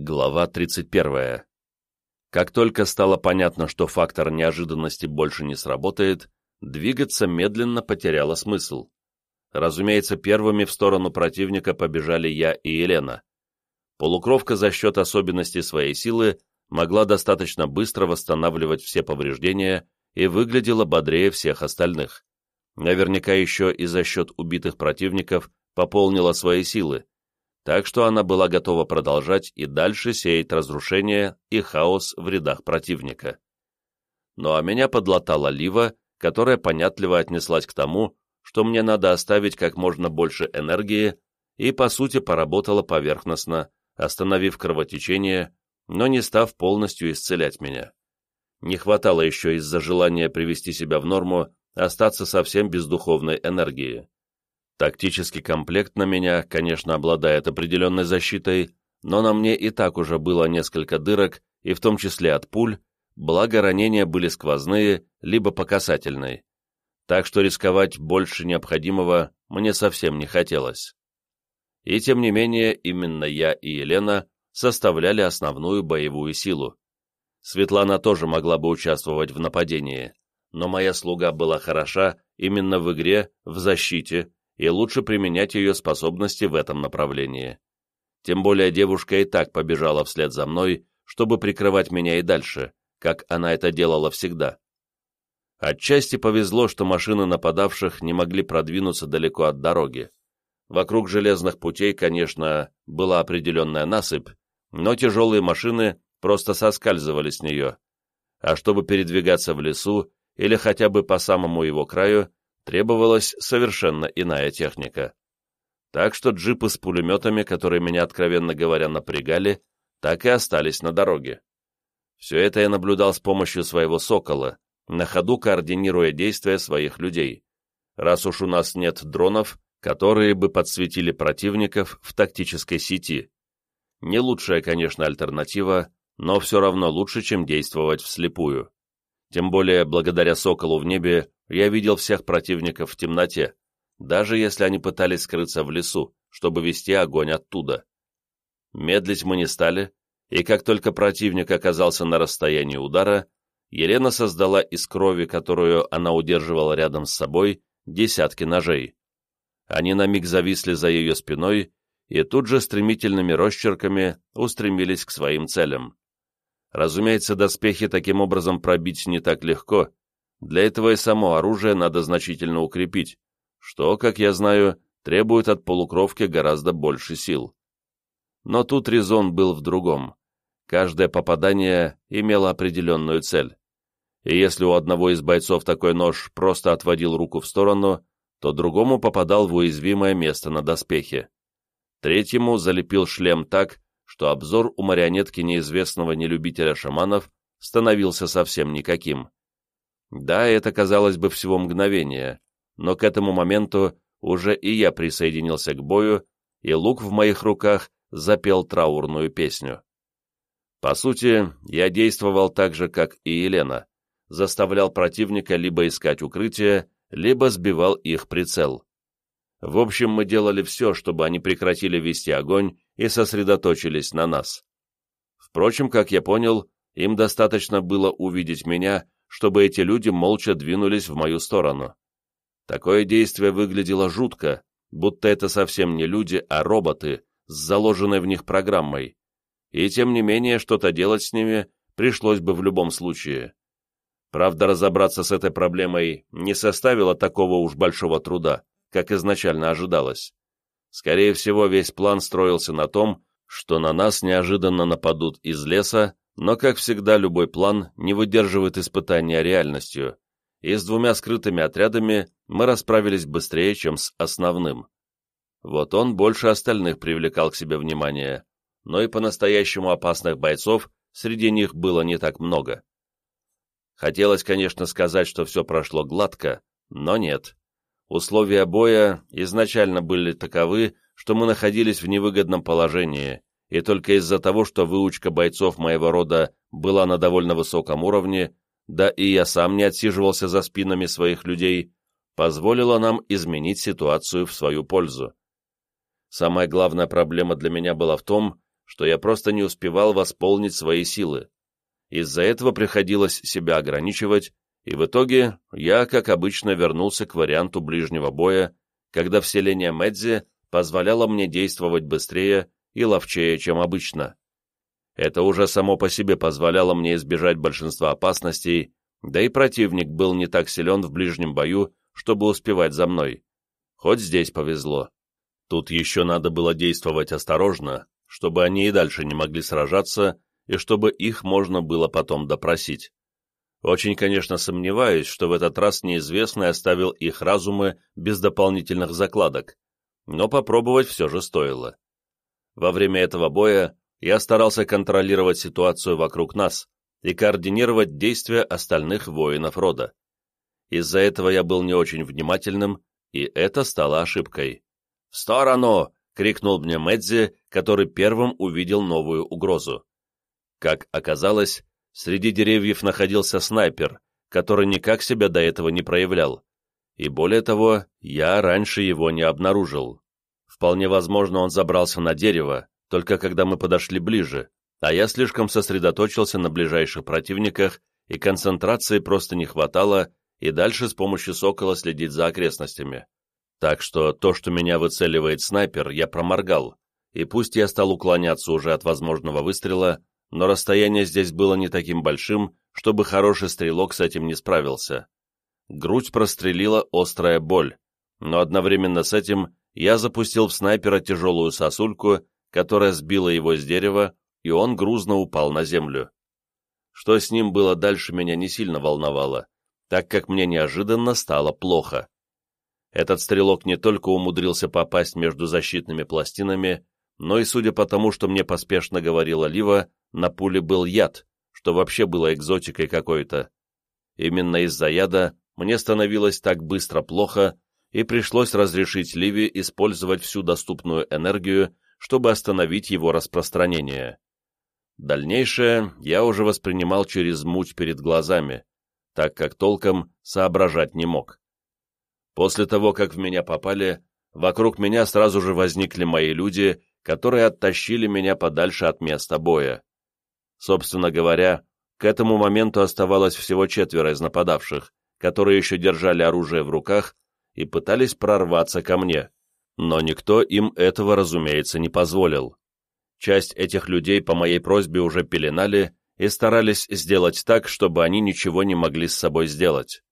Глава 31. Как только стало понятно, что фактор неожиданности больше не сработает, двигаться медленно потеряло смысл. Разумеется, первыми в сторону противника побежали я и Елена. Полукровка за счет особенностей своей силы могла достаточно быстро восстанавливать все повреждения и выглядела бодрее всех остальных. Наверняка еще и за счет убитых противников пополнила свои силы, так что она была готова продолжать и дальше сеять разрушение и хаос в рядах противника. Ну а меня подлатала Лива, которая понятливо отнеслась к тому, что мне надо оставить как можно больше энергии, и, по сути, поработала поверхностно, остановив кровотечение, но не став полностью исцелять меня. Не хватало еще из-за желания привести себя в норму остаться совсем без духовной энергии. Тактический комплект на меня, конечно, обладает определенной защитой, но на мне и так уже было несколько дырок, и в том числе от пуль, благо ранения были сквозные, либо по касательной. Так что рисковать больше необходимого мне совсем не хотелось. И тем не менее, именно я и Елена составляли основную боевую силу. Светлана тоже могла бы участвовать в нападении, но моя слуга была хороша именно в игре, в защите, и лучше применять ее способности в этом направлении. Тем более девушка и так побежала вслед за мной, чтобы прикрывать меня и дальше, как она это делала всегда. Отчасти повезло, что машины нападавших не могли продвинуться далеко от дороги. Вокруг железных путей, конечно, была определенная насыпь, но тяжелые машины просто соскальзывали с нее. А чтобы передвигаться в лесу или хотя бы по самому его краю, требовалась совершенно иная техника. Так что джипы с пулеметами, которые меня, откровенно говоря, напрягали, так и остались на дороге. Все это я наблюдал с помощью своего «Сокола», на ходу координируя действия своих людей. Раз уж у нас нет дронов, которые бы подсветили противников в тактической сети. Не лучшая, конечно, альтернатива, но все равно лучше, чем действовать вслепую. Тем более, благодаря «Соколу» в небе я видел всех противников в темноте, даже если они пытались скрыться в лесу, чтобы вести огонь оттуда. Медлить мы не стали, и как только противник оказался на расстоянии удара, Елена создала из крови, которую она удерживала рядом с собой, десятки ножей. Они на миг зависли за ее спиной и тут же стремительными росчерками устремились к своим целям. Разумеется, доспехи таким образом пробить не так легко, для этого и само оружие надо значительно укрепить, что, как я знаю, требует от полукровки гораздо больше сил. Но тут резон был в другом. Каждое попадание имело определенную цель. И если у одного из бойцов такой нож просто отводил руку в сторону, то другому попадал в уязвимое место на доспехе. Третьему залепил шлем так, что обзор у марионетки неизвестного нелюбителя шаманов становился совсем никаким. Да, это казалось бы всего мгновение, но к этому моменту уже и я присоединился к бою, и лук в моих руках запел траурную песню. По сути, я действовал так же, как и Елена, заставлял противника либо искать укрытие, либо сбивал их прицел. В общем, мы делали все, чтобы они прекратили вести огонь и сосредоточились на нас. Впрочем, как я понял, им достаточно было увидеть меня, чтобы эти люди молча двинулись в мою сторону. Такое действие выглядело жутко, будто это совсем не люди, а роботы с заложенной в них программой. И тем не менее, что-то делать с ними пришлось бы в любом случае. Правда, разобраться с этой проблемой не составило такого уж большого труда, как изначально ожидалось. Скорее всего, весь план строился на том, что на нас неожиданно нападут из леса, но, как всегда, любой план не выдерживает испытания реальностью, и с двумя скрытыми отрядами мы расправились быстрее, чем с основным. Вот он больше остальных привлекал к себе внимание, но и по-настоящему опасных бойцов среди них было не так много. Хотелось, конечно, сказать, что все прошло гладко, но нет. Условия боя изначально были таковы, что мы находились в невыгодном положении, и только из-за того, что выучка бойцов моего рода была на довольно высоком уровне, да и я сам не отсиживался за спинами своих людей, позволило нам изменить ситуацию в свою пользу. Самая главная проблема для меня была в том, что я просто не успевал восполнить свои силы. Из-за этого приходилось себя ограничивать, и в итоге я, как обычно, вернулся к варианту ближнего боя, когда вселение Медзи позволяло мне действовать быстрее и ловчее, чем обычно. Это уже само по себе позволяло мне избежать большинства опасностей, да и противник был не так силен в ближнем бою, чтобы успевать за мной. Хоть здесь повезло. Тут еще надо было действовать осторожно, чтобы они и дальше не могли сражаться, и чтобы их можно было потом допросить. Очень, конечно, сомневаюсь, что в этот раз неизвестный оставил их разумы без дополнительных закладок, но попробовать все же стоило. Во время этого боя я старался контролировать ситуацию вокруг нас и координировать действия остальных воинов рода. Из-за этого я был не очень внимательным, и это стало ошибкой. «В сторону!» — крикнул мне Медзи, который первым увидел новую угрозу. Как оказалось, среди деревьев находился снайпер, который никак себя до этого не проявлял. И более того, я раньше его не обнаружил. Вполне возможно, он забрался на дерево, только когда мы подошли ближе, а я слишком сосредоточился на ближайших противниках, и концентрации просто не хватало, и дальше с помощью сокола следить за окрестностями. Так что то, что меня выцеливает снайпер, я проморгал, и пусть я стал уклоняться уже от возможного выстрела, но расстояние здесь было не таким большим, чтобы хороший стрелок с этим не справился. Грудь прострелила острая боль, но одновременно с этим я запустил в снайпера тяжелую сосульку, которая сбила его с дерева, и он грузно упал на землю. Что с ним было дальше, меня не сильно волновало, так как мне неожиданно стало плохо. Этот стрелок не только умудрился попасть между защитными пластинами, но и, судя по тому, что мне поспешно говорила Лива, на пуле был яд, что вообще было экзотикой какой-то. Именно из-за яда мне становилось так быстро плохо, и пришлось разрешить Ливи использовать всю доступную энергию, чтобы остановить его распространение. Дальнейшее я уже воспринимал через муть перед глазами, так как толком соображать не мог. После того, как в меня попали, вокруг меня сразу же возникли мои люди, которые оттащили меня подальше от места боя. Собственно говоря, к этому моменту оставалось всего четверо из нападавших, которые еще держали оружие в руках и пытались прорваться ко мне. Но никто им этого, разумеется, не позволил. Часть этих людей по моей просьбе уже пеленали и старались сделать так, чтобы они ничего не могли с собой сделать.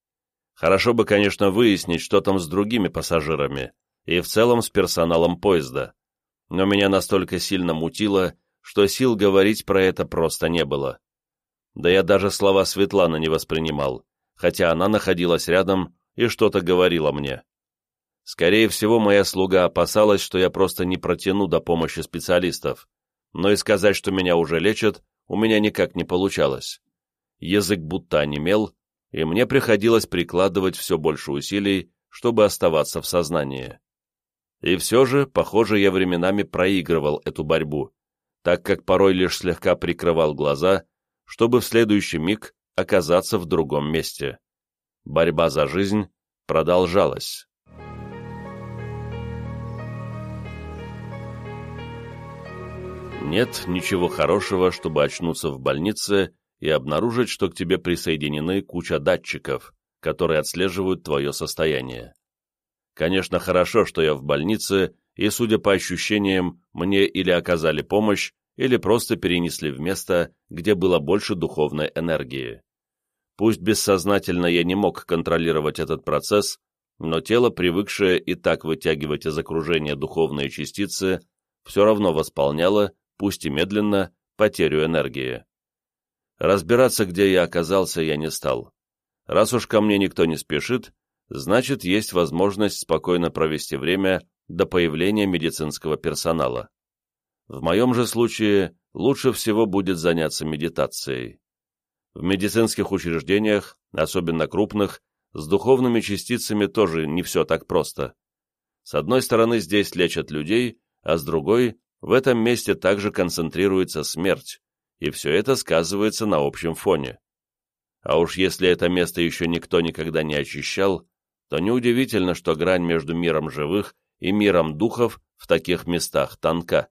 Хорошо бы, конечно, выяснить, что там с другими пассажирами и в целом с персоналом поезда. Но меня настолько сильно мутило, что сил говорить про это просто не было. Да я даже слова Светланы не воспринимал, хотя она находилась рядом и что-то говорила мне. Скорее всего, моя слуга опасалась, что я просто не протяну до помощи специалистов, но и сказать, что меня уже лечат, у меня никак не получалось. Язык будто онемел, и мне приходилось прикладывать все больше усилий, чтобы оставаться в сознании. И все же, похоже, я временами проигрывал эту борьбу, так как порой лишь слегка прикрывал глаза, чтобы в следующий миг оказаться в другом месте. Борьба за жизнь продолжалась. Нет ничего хорошего, чтобы очнуться в больнице и обнаружить, что к тебе присоединены куча датчиков, которые отслеживают твое состояние. Конечно, хорошо, что я в больнице, и, судя по ощущениям, мне или оказали помощь, или просто перенесли в место, где было больше духовной энергии. Пусть бессознательно я не мог контролировать этот процесс, но тело, привыкшее и так вытягивать из окружения духовные частицы, все равно восполняло пусть и медленно, потерю энергии. Разбираться, где я оказался, я не стал. Раз уж ко мне никто не спешит, значит, есть возможность спокойно провести время до появления медицинского персонала. В моем же случае лучше всего будет заняться медитацией. В медицинских учреждениях, особенно крупных, с духовными частицами тоже не все так просто. С одной стороны, здесь лечат людей, а с другой в этом месте также концентрируется смерть, и все это сказывается на общем фоне. А уж если это место еще никто никогда не очищал, то неудивительно, что грань между миром живых и миром духов в таких местах тонка.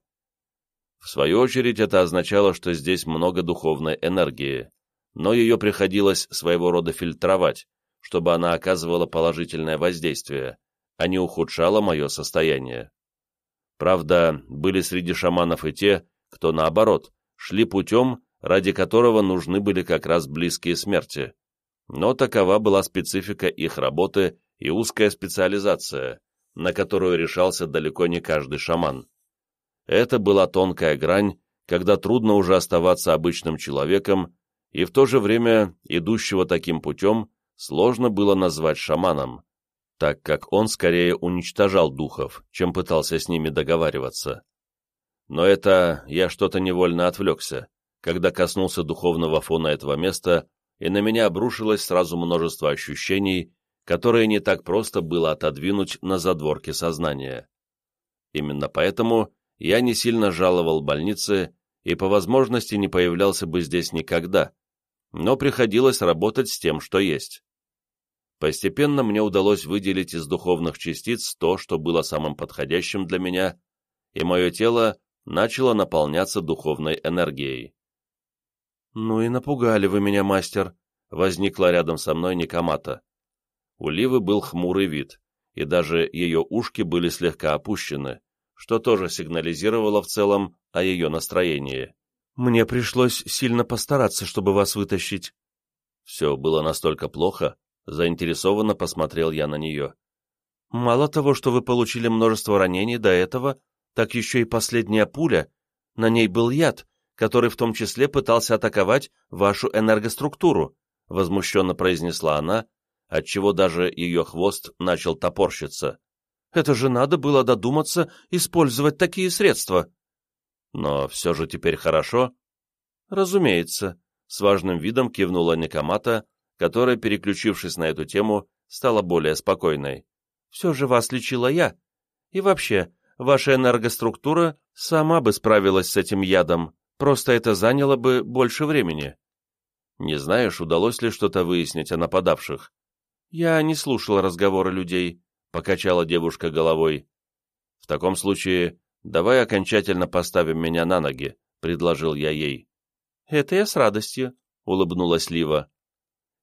В свою очередь это означало, что здесь много духовной энергии, но ее приходилось своего рода фильтровать, чтобы она оказывала положительное воздействие, а не ухудшала мое состояние. Правда, были среди шаманов и те, кто, наоборот, шли путем, ради которого нужны были как раз близкие смерти. Но такова была специфика их работы и узкая специализация, на которую решался далеко не каждый шаман. Это была тонкая грань, когда трудно уже оставаться обычным человеком, и в то же время идущего таким путем сложно было назвать шаманом, так как он скорее уничтожал духов, чем пытался с ними договариваться. Но это я что-то невольно отвлекся, когда коснулся духовного фона этого места, и на меня обрушилось сразу множество ощущений, которые не так просто было отодвинуть на задворке сознания. Именно поэтому я не сильно жаловал больницы и по возможности не появлялся бы здесь никогда, но приходилось работать с тем, что есть. Постепенно мне удалось выделить из духовных частиц то, что было самым подходящим для меня, и мое тело начало наполняться духовной энергией. «Ну и напугали вы меня, мастер», — возникла рядом со мной Никомата. У Ливы был хмурый вид, и даже ее ушки были слегка опущены, что тоже сигнализировало в целом о ее настроении. «Мне пришлось сильно постараться, чтобы вас вытащить». Все было настолько плохо, Заинтересованно посмотрел я на нее. «Мало того, что вы получили множество ранений до этого, так еще и последняя пуля. На ней был яд, который в том числе пытался атаковать вашу энергоструктуру», возмущенно произнесла она, отчего даже ее хвост начал топорщиться. «Это же надо было додуматься использовать такие средства». «Но все же теперь хорошо?» «Разумеется», — с важным видом кивнула Никомата, которая, переключившись на эту тему, стала более спокойной. «Все же вас лечила я. И вообще, ваша энергоструктура сама бы справилась с этим ядом, просто это заняло бы больше времени». «Не знаешь, удалось ли что-то выяснить о нападавших?» «Я не слушала разговоры людей», — покачала девушка головой. «В таком случае, давай окончательно поставим меня на ноги», — предложил я ей. «Это я с радостью», — улыбнулась Лива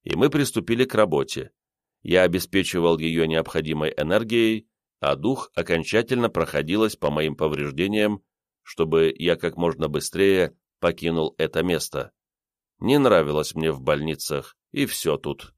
и мы приступили к работе. Я обеспечивал ее необходимой энергией, а дух окончательно проходилась по моим повреждениям, чтобы я как можно быстрее покинул это место. Не нравилось мне в больницах, и все тут.